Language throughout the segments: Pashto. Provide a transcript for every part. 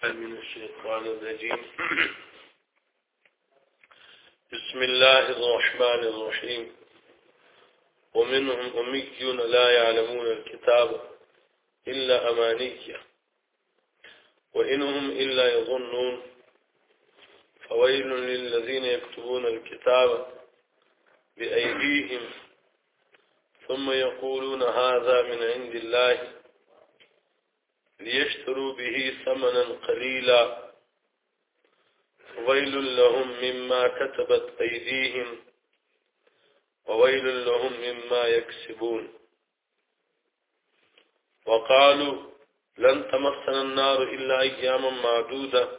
من الشيطان الرجيم بسم الله الرحمن الرحيم ومنهم أميون لا يعلمون الكتاب إلا أمانية وإنهم إلا يظنون فويل للذين يكتبون الكتاب بأيديهم ثم يقولون هذا من عند الله ليشتروا به ثمنا قليلا ويل لهم مما كتبت أيديهم وويل لهم مما يكسبون وقالوا لن تمسنا النار إلا أياما معدودة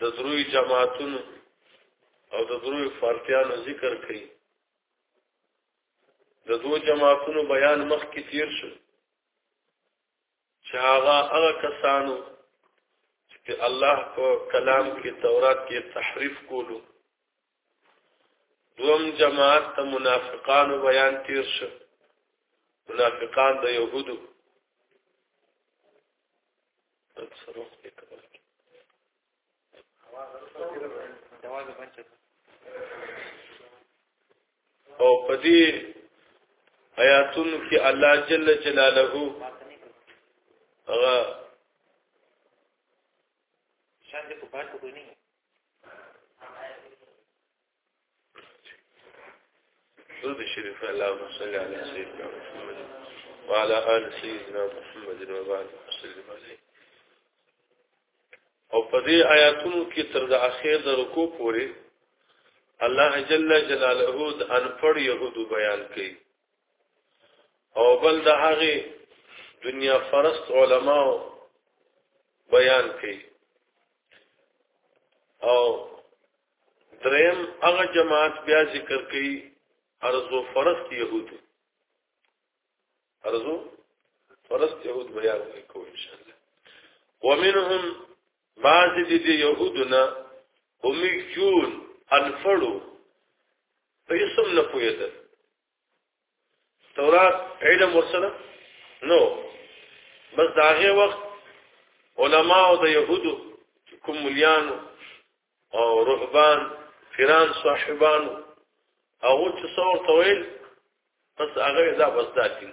د دروي جماعتونو او د دروي فارتيانو ذکر کړي د دوه جماعتونو بیان مخ کې تیر شو چې هغه هغه کسانو چې الله په کلام کې تورات کې تحریف کولو دوم جماعت ته منافقانو بیان تیر شو منافقان د يهودو او په دې آیاتونو کې الله جل جلاله هغه شان دې په پاتو کې نه درود شریف اللهم صل علی سیدنا محمد وعلى آل سیدنا محمد وبارك وسلم علیه او په دې آیاتونو کې تر د اخیر د رکوع پورې الله جل جلاله د انپړ يهودو بیان کړي او بل د هغه دنیا فرست علماو بیان کړي او دریم هغه جماعت بیا ذکر کړي ارزو فرست يهود ارزو فرست يهود بیان کوي ان شاء الله ومنهم بعض دي دي يهودنا اميجون الفړو په اسم نه پوهېدل تورات علم ورسره نو بس داغه وخت علما او د يهودو کوم مليانو او رهبان فران صاحبانو هغه چې څور طويل بس هغه دا بس داتین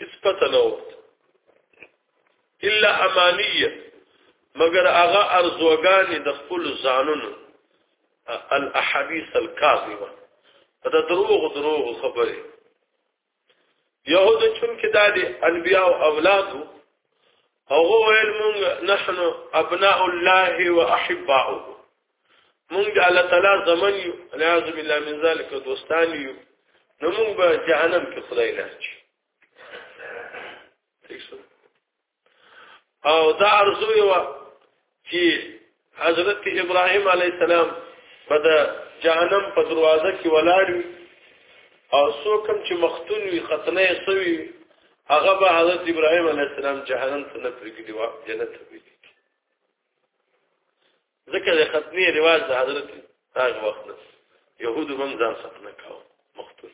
اس پته نه ورته الا امانیه مگر هغه ارزوګانی د خپل ځانونو الاحاديث الكاذبه دا دروغ دروغ خبره يهود چون کې د انبياء او اولاد او هو علم نحن ابناء الله واحباؤه مونږ د الله تعالی زمن یو نعوذ بالله من ذلک دوستان یو نو مونږ به جهنم کې خدای نه چی او دا ارزو یو چې حضرت ابراهیم علی السلام په د جهنم په دروازه کې ولاړ وي او څوک هم چې مختون وي ختنه یې سوي هغه به حضرت ابراهیم علی السلام جهنم ته نه پرېږدي وا جنت ته وي ځکه د ختمي رواج د حضرت هغه وخت يهود هم ځان ختمه کاوه مختور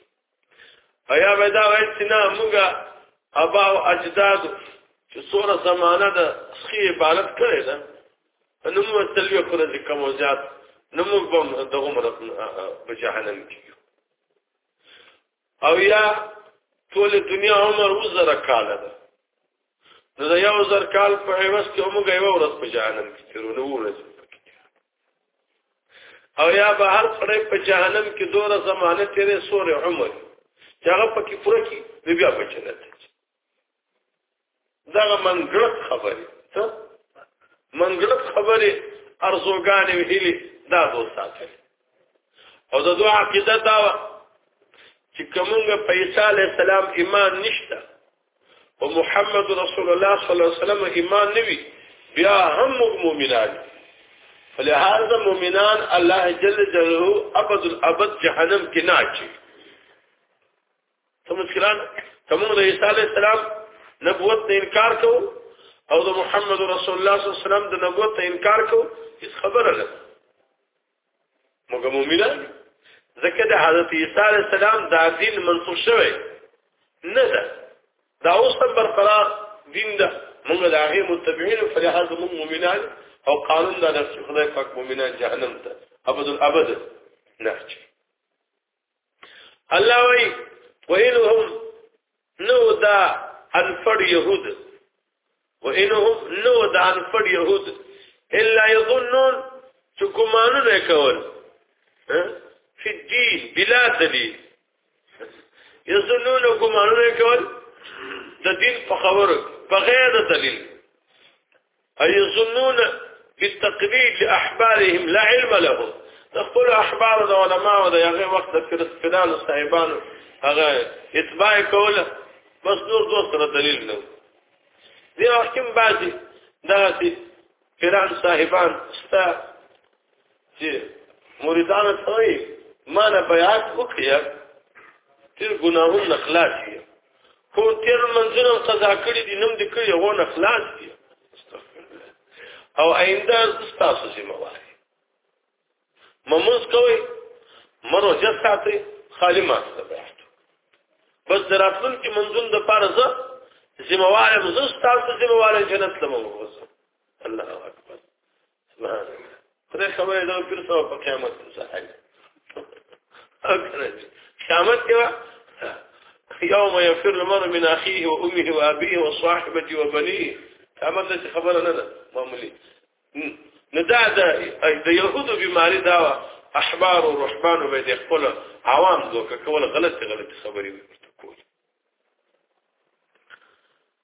ایا ودا وای چې نه موږ ابا او اجداد چې څوره زمانہ د خي عبادت کړي ده نو موږ تلوي خو د کوم زیات نو موږ به د عمر په جهنم کې او یا ټول دنیا عمر وزره کاله ده نو دا یو زر کال په عوض کې موږ یو ورځ په جهنم کې تیرو نو ورځ او یا به هر سړی په جهنم کې دوره زمانه تیرې سورې عمر چې هغه پکې پوره کی نو بیا په جنت دا منګړت خبره ته منګړت خبره ارزوګان ویلي دا دوه ساتل او دا دوه عقیده دا چې کومه په عیسی علی السلام ایمان نشته او محمد رسول الله صلی الله علیه وسلم ایمان نوي بیا هم مؤمنان فلهذا مؤمنان الله جل جلاله ابد الابد جهنم کې نه اچي تم مسکران تم د عیسی علی السلام نبوت ته انکار کو او د محمد رسول الله صلی الله علیه وسلم د نبوت ته انکار کو هیڅ خبره نه موږ مؤمنان ځکه د حضرت عیسی علی السلام دا دین منسوخ شوی نه ده دا اوس هم برقرار دین ده موږ د هغه متبعین په لحاظ موږ مؤمنان او قانون دا نفس خدای پاک مؤمنان جهنم ته ابد الابد نه چي الله وی وینهم نو دا انفر يهود وانهم نو دا انفر يهود الا يظنون چې ګمانونه کول فی الدین بلا دلیل یظنون ګمانونه کول د دین په خبرو بغیر د دلیل ايظنون بالتقليد لاحبارهم لا علم لهم تقول احبار د علماء د هغه وخت د فرستدان صاحبان هغه اتباع کوله بس نور دوست سره دلیل نه دی حکم بعضی دا دي فران صاحبان ستا چې مریدان ته ما نه بیعت وکړي چې ګناهونه نخلاص شي خو تیر منځونه قضا کړی دي نم دې کړی هو نخلاص دي او آینده تاسو ذمہ واري مموز کوي مرو جساتي خالی ماسته بیعت بس دراتل کې منځون د پاره زه ذمہ واري مزه تاسو ذمہ واري جنت لمو الله اکبر سبحان الله خدای خبره دا پیر سو په قیامت سهل اکرج قیامت کې يوم يفر المرء من اخيه وامه وابيه وصاحبته وبنيه قیامت څه خبره نه ده معمولی نو دا د يهودو بیماری دا احبار او رهبان به د خپل عوام دوکه کول غلط غلط خبرې وکړي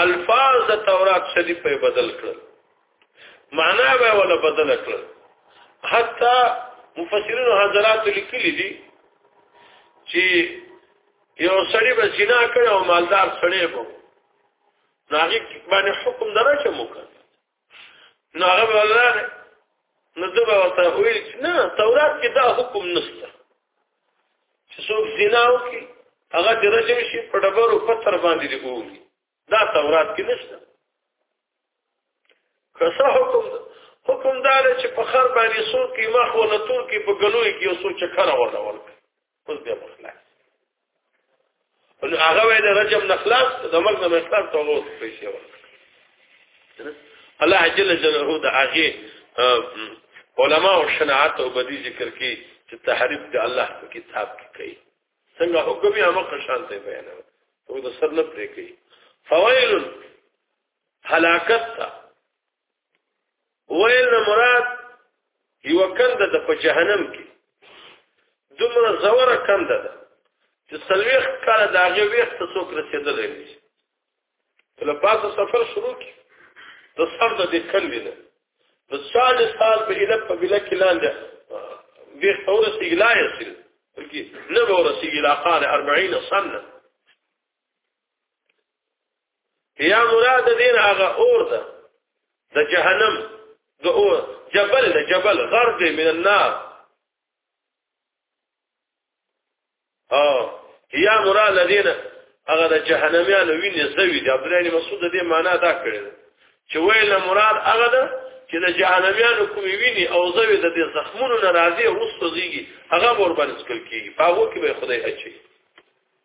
الفاظ د تورات شریف په بدل کړل معنا به ولا بدل کړل حتی مفسرین حضرات لیکلي دي چې یو سړی به زنا کړي او مالدار سړی به ناغي باندې حکم درچه مو کړ نو هغه ولاله نو دوی ورته ویل چې نه تورات کې دا حکم نشته چې څوک زنا وکړي هغه د رجم شي په ډبرو پتر باندې دی وګوري دا تورات کې نشته کسه حکم ده حکم دار چې په خر باندې څوک کې مخ ولا تور کې په ګلوي کې څوک چکر ولا ورکړي اوس بیا مخلاص نو هغه وای د رجب نخلاص د مرګ نه مخلاص ته وو پیسې ورکړه الله جل جلاله د هغه علما او شناعت او بدی ذکر کی چې تحریف د الله په کتاب کې کوي څنګه حکم یې هغه قشان ته بیانوي او د سر نه پرې کوي فوائل هلاکت ویل نه مراد یو کنده د په جهنم کې دومره زوره کنده ده چې سلويخ کاله دا غي وخت څوک رسیدلې نشي کله پاسه سفر شروع کی د سر د دې کندې ده د سال سال په اله په بل کې لاندې دې خور سیګلا یسل بلکې نه ور سیګلا قال 40 سنه یا مراد دین هغه اور ده د جهنم د اور جبل د جبل غرب من النار او یا مراد دین هغه د جهنميانو وینې زوی دی عبد الله مسعود دې معنا دا کړی چې ویل مراد هغه ده چې د جهنميانو کوم ویني او زوی د دې زخمونو ناراضي او سوزيږي هغه ور باندې سکل کیږي په هغه کې به خدای اچي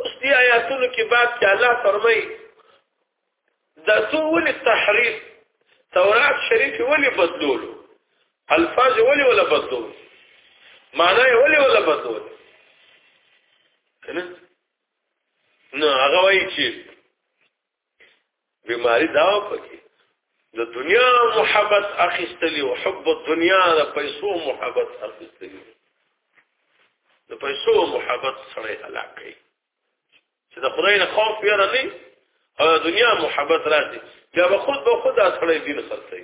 اوس دې آیاتونو کې بعد چې الله فرمایي دا څو ولې تحریف تورات شریف ولې بدلول الفاظ ولې ولا بدلول معنی ولې ولا بدلول کنه نو هغه وایي چې بیماری دا پکې د دنیا محبت اخیستلی او حب الدنیا د پیسو محبت اخیستلی د پیسو محبت سره علاقه چې د خدای نه خوف پیره نه او د دنیا محبت راځي بیا به خود به خود اصله دین خرڅي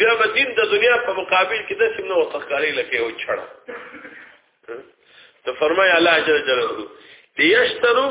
بیا به دین د دنیا په مقابل کې د سیمه او تخکاری لکه او چړه ته فرمای الله جل جلاله ليشتروا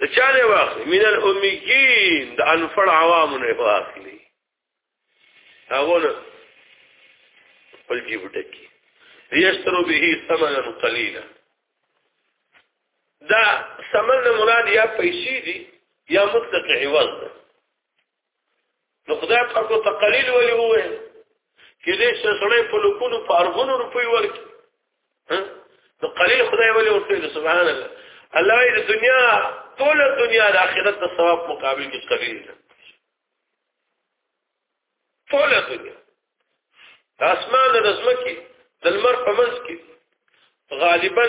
د چا نه واخلي من الامیین د انفر عوام نه واخلي هغه نه خپل جیب ټکی یشترو به ثمنا قلیلا دا ثمن مراد یا پیسې دي یا مطلق عوض ده نو خدای پاک ته قلیل ویلی وې کې دې سړې په لکونو په ارغونو روپی ورکړي نو قلیل خدای ویلی ورته سبحان الله الله دې دنیا ټول دنیا د آخرت د ثواب مقابل کې قلیل ده ټول دنیا د اسمان د زمکي د لمر په منځ کې غالبا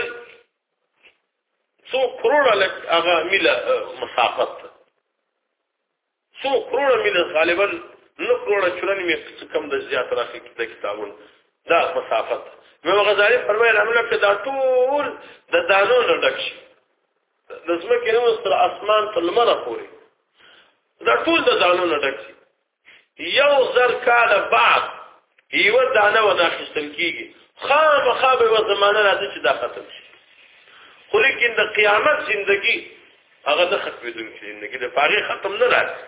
څو کروڑه لک هغه میله مسافت څو کروڑه مینه غالبا نو کروڑه چرن می کم د زیات راخی د کتابون دا مسافت امام غزالی فرمایي رحم الله دا ټول د دانو نه ډک شي د زمکه نو تر اسمان تر لمر پورې دا ټول د دانو نه ډک شي یو زر کاله بعد یو دانه و ناخستل کیږي خامخا به زمانه راځي چې دا ختم شي خو لیکن د قیامت زندگی هغه نه ختمېدونکې دي نګي د پاره ختم نه راځي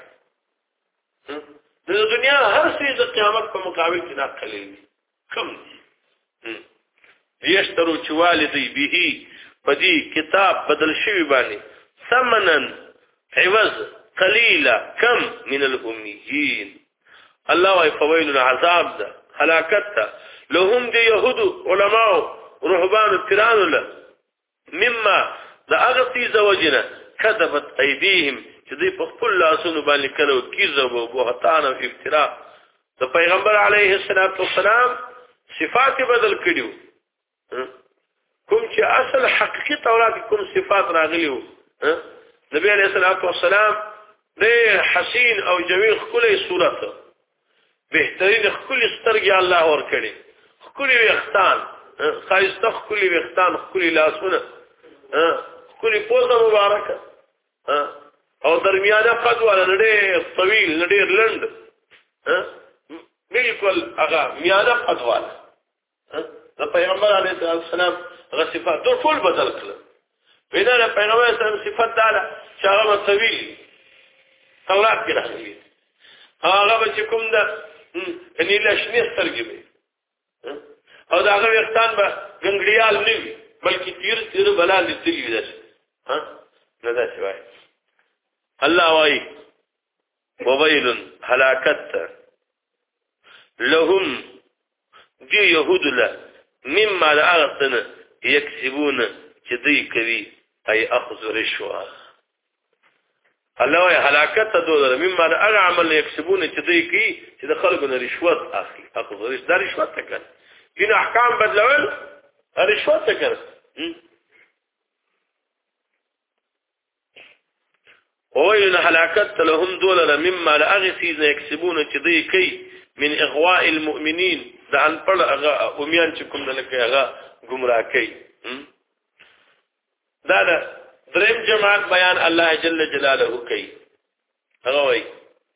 د دنیا هر څه د قیامت په مقابل کې دا قلیل دي کم دي یشترو چې والدی به په دې کتاب بدل شوی باندې ثمنن عوض قليلا کم من الاميين الله وايي فويل العذاب ده هلاکت ده لهم دي يهود علماء رهبان تران له مما د هغه څه زوجنه کذبت ايديهم چې دوی په خپل لاسونو باندې کلو کیزب او بهتان او افترا د پیغمبر علیه الصلاۃ والسلام صفات بدل کړیو کوم چې اصل حقیقي تورات کوم صفات راغلیو نبی علیه الصلاۃ والسلام د حسین او جمیل خله صورت بهترین خپل سترګې الله ور کړې خپل وختان خایسته خپل وختان خپل لاسونه خپل پوزه مبارکه او درمیانه قد ولا نډې طويل نډې لند بالکل هغه میانه قد ولا د پیغمبر علیه السلام غ صفات ټول ټول بدل کړ پیدا د پیغمبر سره صفات دا ده چې هغه متویل تورات کې راغلي هغه چې کوم ده یعنی لښنې سترګې وي او دا هغه وختان به ګنګړیال نه وي بلکې تیر تیر بلا لتلی وي داس ها نه دا څه وایي الله وایي وویل هلاکت لهم دی يهود له مما لا اغسن يكسبون چې دوی کوي اي اخذ رشوه الله هلاکت ته دوه مما لا اغعمل يكسبون چې دوی کوي چې د خلکو نه رشوت اخلي اخذ رشوه دا رشوت ته کړ دین احکام بدلول رشوت ته کړ او ان هلاکت لهم دولل مما لا اغسيز يكسبون چې دوی کوي من اغواء المؤمنين د ان پر هغه اومیان چې کوم دلته هغه گمراه کوي دا دا دریم جماعت بیان الله جل جلاله کوي هغه وایي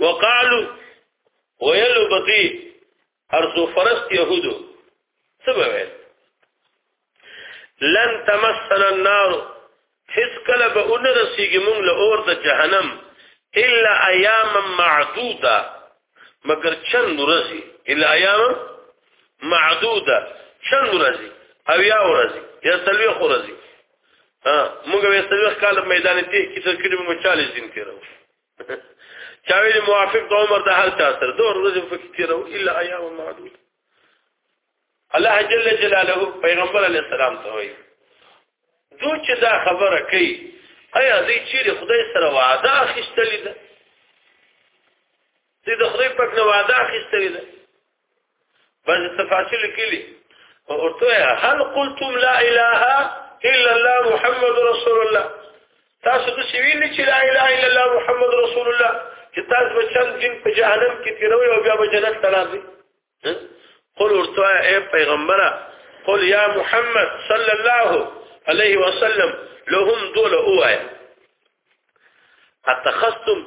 وقالو ویلو بقی ارزو فرست یهودو سبویل لن تمسنا النار هیڅ کله به اون رسیږي مونږ له اور د جهنم الا ایاما معدوده مگر چند ورځې الا ایاما معدوده چند ورځې او یا ورځې یا تلوي خورځې ها موږ به څلور کال میدان ته کې تر کړي موږ 40 دین تیرو چا ویل موافق د عمر د هر چا سره دوه ورځې فکر تیرو الا ایام معدود الله جل جلاله پیغمبر علی السلام ته وایي دو چې دا خبره کوي ایا دې چیرې خدای سره وعده اخیستلې ده دې د خدای په وعده اخیستلې ده بعض تفاصيل کلی ورته هل قلتم لا اله الا الله محمد رسول الله تاسو د سویل چې لا اله الا الله محمد رسول الله چې تاسو به چند دین په جهنم کې تیروي او بیا به جنت ته راځي قل ورته اے پیغمبره قل یا محمد صلی الله علیه وسلم لهم دول اوه اتخذتم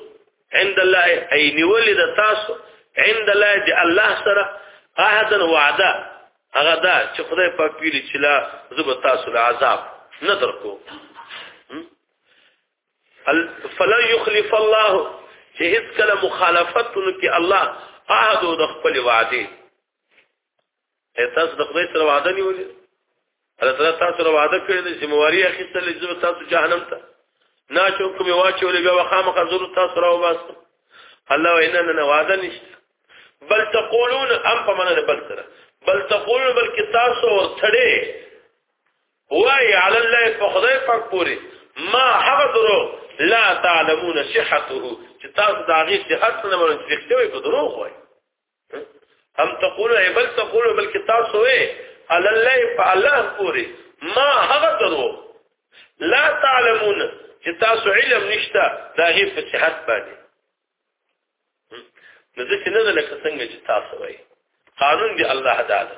عند الله اي نيول د تاسو عند الله دي الله سره عهدا وعده هغه دا چې خدای پاک ویلي چې لا زب تاسو له عذاب نه درکو فلا يخلف الله چې هیڅ کله مخالفت نکي الله عهد د خپل وعده تاسو د خدای سره وعده نیولې الله تعالی تاسو سره وعده کړې ده ذمہواری اخیستل چې تاسو جهنم ته نه چوک می واچولې بیا وخامه حضور تاسو راو باس الله وینا نه وعده نشته بل تقولون ام په مننه بل سره بل تقولون بلکې تاسو ورتړې وای علی الله فخدای پاک پوری ما هغه درو لا تعلمون صحته چې تاسو دا غي صحت نه مونږ فکر کوي په درو وای هم تقول ای بل تقول بل کتاب سوې علی الله فالله پوری ما هغه درو لا تعلمون چې تاسو علم نشته دا هی په صحت باندې نو ځکه نه لکه څنګه چې تاسو وایي قانون دی الله تعالی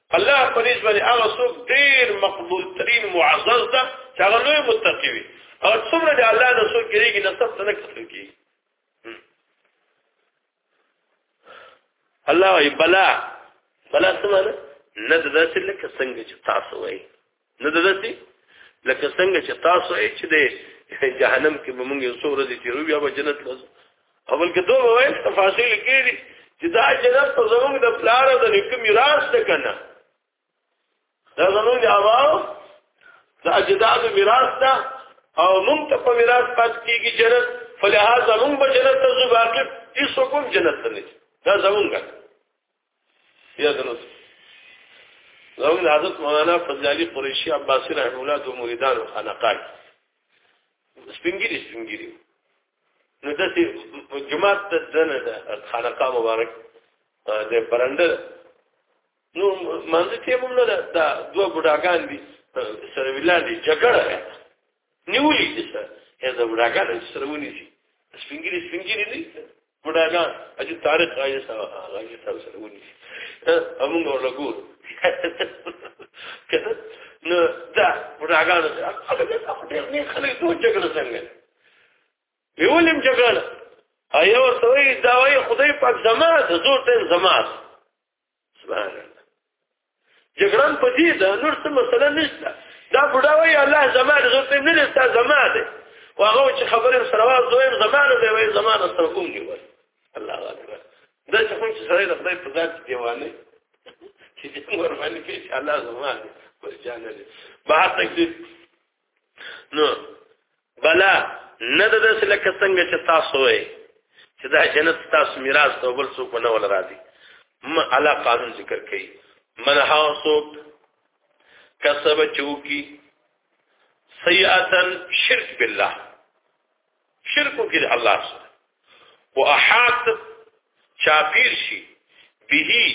الله په دې باندې هغه څوک ډیر مقبول ترين معزز ده چې هغه لوی متقي وي او څومره د الله د څوک کېږي نسب ته نه کتل کېږي الله ای بلا بلا سمانه نه د داسې لکه څنګه چې تاسو وایي نه ددسي لکه څنګه چې تاسو یې چې د جهنم کې موږ یو څو ورځې تیرو بیا به جنت لازم اول کې دوه وایي تفاصیل کېږي چې دا جنت په زموږ د پلار او د نیکه میراث ده کنه دا زموږ د اباو د اجدادو میراث ده او موږ ته په میراث پات کېږي جنت فلهذا موږ به جنت ته ځو باقي هیڅ کوم جنت نه دا زموږ بیا درس زموږ د حضرت مولانا فضل علي قریشي عباسي رحم الله د مریدانو خانقاه سپینګری سپینګری نو د دې جماعت د دنه د خانقاه مبارک د برنده نو منځ ته هم نه دا دوه ګډاګان دي سره ویلاندې جګړه نیولې دي سره هدا وډاګان سره ونی دي سپینګری سپینګری نه وډاګان اجي تاریخ راځي سره راځي سره سره ونی دي هم نور لګور کله نو دا وډاګان سره هغه د خپل نه خلک دوه جګړه څنګه یولم جګړه ایا ورته دا وایي خدای پاک زما د زور تن زما سبحان الله جګړن په دې ده نور څه مسله نشته دا بډا وایي الله زما د زوی نه لستا زما ده او هغه چې خبرې سره واز زوی زما نه دی وایي زما نه سره کوم نیول الله اکبر دا چې کوم چې سره د خدای په ذات دیوانه چې دې ور باندې کې چې الله زما ده بس جان دې بهر تک دې نو بلا نه د داسې لکه څنګه چې تاسو وایي چې دا جنت تاسو میراث ته بل څوک نه ول راځي ما علا قانون ذکر کړي من ها څوک کسب چوکي سیئاتن شرک بالله شرک وکړي الله سره واحاط چاپیر شي به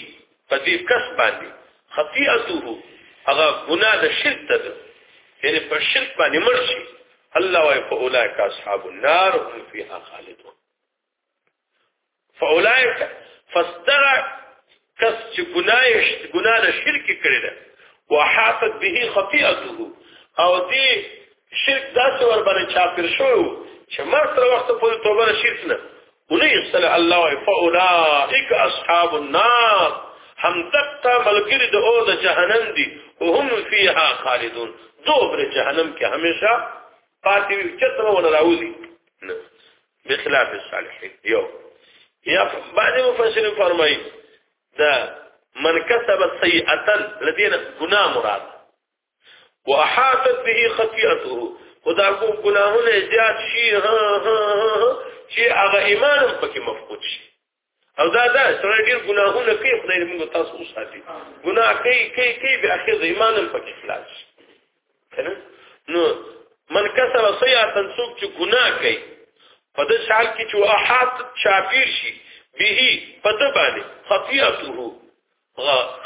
په دې کس باندې خطیئته هغه ګناه د شرک ته ده یعنی په شرک باندې مرشي الله وايي فاولائک اصحاب النار هم فيها خالدون فاولائک فاستغى کس چې ګنايش ګنا د شرک کړی ده وحاطت به خطيئته او دې شرک داسې ور باندې چاپیر شو چې مرګ تر وخت پورې توبه شرک نه ولي صلی الله فاولائک اصحاب النار هم دقا ملګری د او د جهنم دي او هم فيها خالدون دوبره جهنم کې همیشه پاتې وي چې تر ونه راوځي بخلاف الصالحين یو یا بعض مفسرین فرمایي دا من کسب سیئه لدینا گناہ مراد واحاطت به خطیئته خدا کو گناهونه زیات شي ها ها ها چې هغه ایمان هم پکې مفقود شي او دا دا سره ډیر ګناهونه کوي خدای دې موږ تاسو وساتي ګناه کوي کوي کوي به اخر د ایمان په کې خلاص کنه نو من کسب سیئه تنسوب چې ګناه کوي په دې حال کې چې احات شافیر شي به په دې باندې خطیاته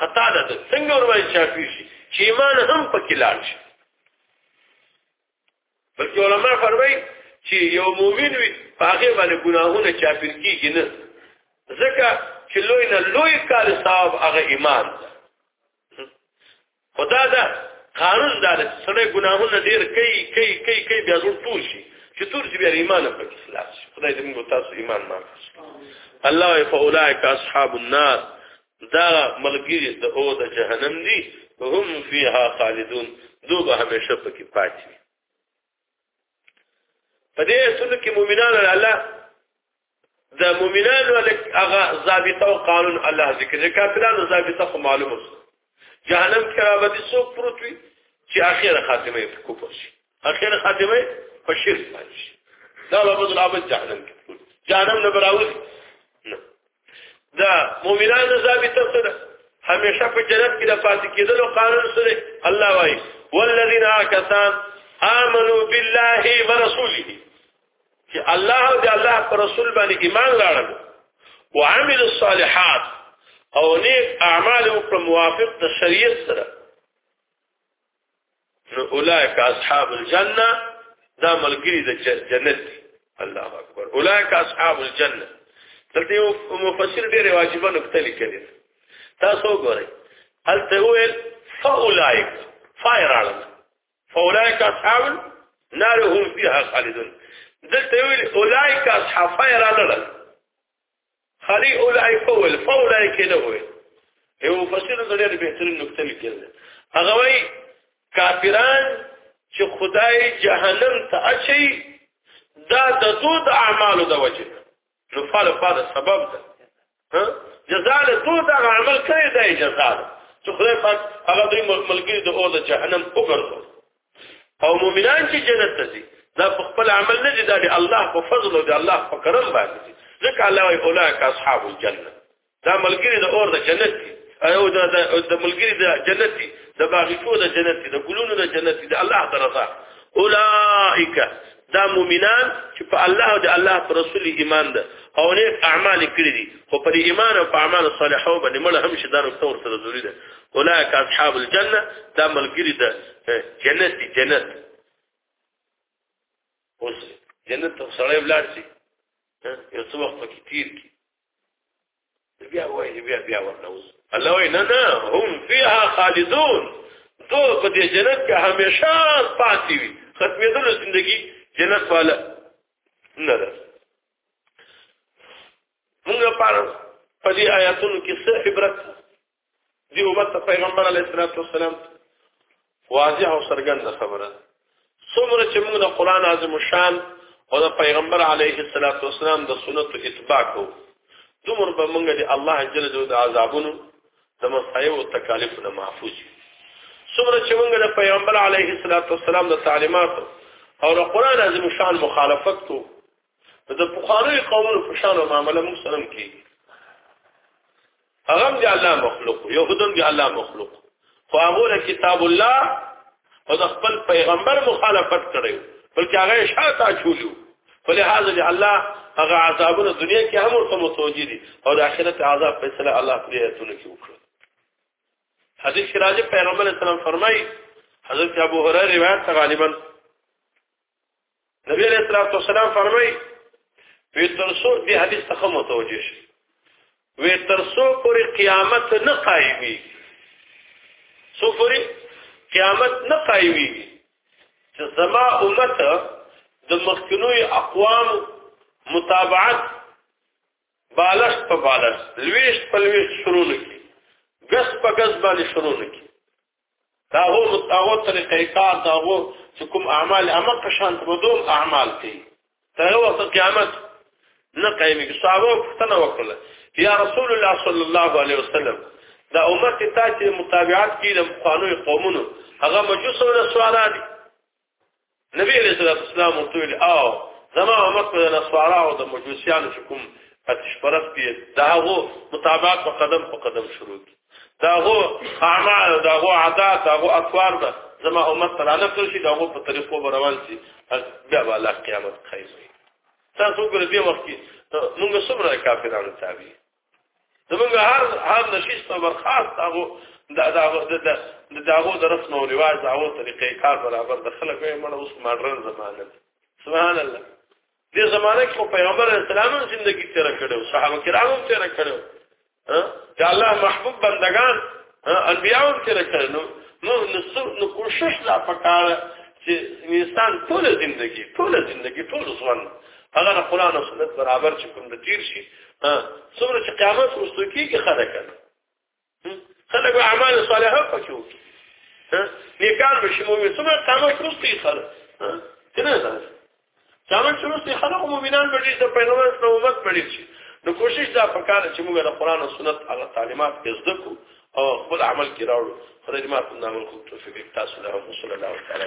خطا ده څنګه ور باندې شافیر شي چې ایمان هم په کې لاړ شي بلکې علما فرمایي چې یو مؤمن وي هغه باندې ګناهونه چاپیر کیږي نه ځکه چې لوی نه لوی کار ثواب هغه ایمان ده خدا دا قانون دا سړی ګناهونه ډیر کوي کوي کوي کوي بیا زور ټول شي چې ټول شي بیا ایمان په اخلاص خدای دې موږ تاسو ایمان ماکړي الله فاولائک اصحاب النار دا ملګری د او د جهنم دی هم فیها خالدون دو به همیشه پکې پاتې وي په دې اصول کې مؤمنان الله د مؤمنانو هغه ضابطه او قانون الله ذکر د کافرانو ضابطه خو معلومه جهنم کې راوځي څوک پروت وي چې اخیره خاتمه یې کوپر شي اخر خاتمه په شرک باندې شي دا به موږ نه بچ جهنم کې ټول جهنم نه براوي دا مؤمنانو ثابت سره همیشه په جنت کې د پاتې کېدلو قانون سره الله وايي والذین آکسان آمنوا بالله ورسوله چې الله او د الله پر رسول باندې ایمان راړل او عمل الصالحات او نیک اعمال او موافق د شریعت سره نو اولئک اصحاب الجنه دا ملګری د جنت دی الله اکبر اولئک اصحاب الجنه دلته یو مفسر ډېر واجبہ نقطه لیکلې تاسو وګورئ هل ته ویل فاولائک فایرال فاولائک اصحاب النار هم فيها خالدون دلته ویل اولئک اصحاب فایرال خالي اولایک ول فولایک نه وي یو فصل د ډېر بهترین نقطه لیکل هغه وایي کافران چې خدای جهنم ته اچي دا د دود اعمالو د وجه نو فعل فعل سبب ده ها جزاء له دود عمل کړی دی جزاء چې خدای پاک هغه دوی ملګری د اور د جهنم وګرځول او مؤمنان چې جنت ته ځي دا په خپل عمل نه دي دا دی الله په فضل او دی الله په کرم باندې دي ځکه الله وايي اولئک اصحاب الجنه دا ملګری د اور د جنت دي او دا د ملګری د جنت دي د باغچو د جنت دي د ګلونو د جنت دي د الله د رضا اولئک دا مؤمنان چې په الله او د الله پر رسول ایمان ده او نیک اعمال کړی دي خو پر ایمان او په اعمال صالحو باندې مړ هم شي دا نقطه ورته ضروري ده اولئک اصحاب الجنه دا ملګری ده جنت دی جنت اوس جنت ته سړی ولاړ شي یو څو وخت پکې تیر کی بیا وایي بیا بیا ورته اوس الله وایي نه نه هم فيها خالدون دو په دې جنت کې همیشه پاتې وي ختمېدل ژوندۍ جنت والا نه ده موږ په دې آیاتونو کې څه عبرت دی امت پیغمبر علیه الصلاۃ والسلام واضح او سرګند خبره څومره چې موږ د قران عظیم شان او د پیغمبر علیه الصلاۃ والسلام د سنت اتباع کو دومر به موږ د الله جل جلاله د عذابونو د مصایب او تکالیف نه محفوظ یو څومره چې موږ د پیغمبر علیه الصلاۃ والسلام د تعلیمات او د قران عظیم شان مخالفت کو د بخاری قومونو په شان او معاملې موږ سره کیږي هغه دی الله مخلوق يهودم دی الله مخلوق خو هغه کتاب الله او د خپل پیغمبر مخالفت کړو بلکې هغه شاته چولیو فلهذا دی الله هغه عذابونه دنیا کې هم ورته متوجي دي او د آخرت عذاب فیصله الله پرې ایتونه کې وکړه حدیث کې راځي پیغمبر اسلام فرمایي حضرت ابو هريره روایت غالبا نبی علیہ الصلوۃ والسلام فرمایي وی ترسو دې حدیث ته متوجه شي وی ترسو پورې قیامت نه قایمي سو پورې قیامت نه قایمي چې زما امت د مخکنوي اقوام متابعت بالش په بالش لويش په لويش شروع نکي غس په غس باندې شروع نکي دا هو متاو طریقې کار دا هو چې کوم اعمال امر په شان ته دوم اعمال کوي ته یو څه قیامت نه قیمه کې صحابه پوښتنه وکړه یا رسول الله صلی الله علیه وسلم دا امت ته چې متابعت کړي د قانون قومونو هغه مجوس او نسوارا دي نبی علیہ الصلوۃ والسلام ورته او زما امت په نصارا او د مجوسیانو چې کوم اتش پرست دي داغو مطابقت په قدم په قدم شروع کی داغو اعمال داغو عادات داغو اطوار ده زما امت تر نه کړی داغو په طریقو روان شي بیا والا قیامت خیر تاسو ګر دې وخت کې موږ څومره کافرانو تابع زمونږ هر هر نشیست او برخاص هغه د داغه د داغه درس نو رواج او طریقې کار برابر د خلک یې مړ اوس ماډرن زمانه سبحان الله دې زمانه کې پیغمبر اسلام زندگی تیر کړو صحابه کرامو تیر کړو چې الله محبوب بندگان انبیاء هم تیر کړل نو نو نو کوشش لا پکاره چې انسان ټول ژوندۍ ټول ژوندۍ ټول ځوان هغه قرآن او سنت برابر چې کوم د تیر شي څومره چې قیامت وروسته کیږي خلک خلک اعمال صالحه پکې وکړي نیکان به شي مو څومره قیامت وروسته خلک کنه چانو چې اوس خلک مؤمنان به دې د پیغمبر سره امت پړي شي نو کوشش دا پکاره چې موږ د قران او سنت هغه تعلیمات کې زده کو او خپل عمل کې راوړو خدای دې ماته د عمل کوم توفیق تاسو له رسول الله تعالی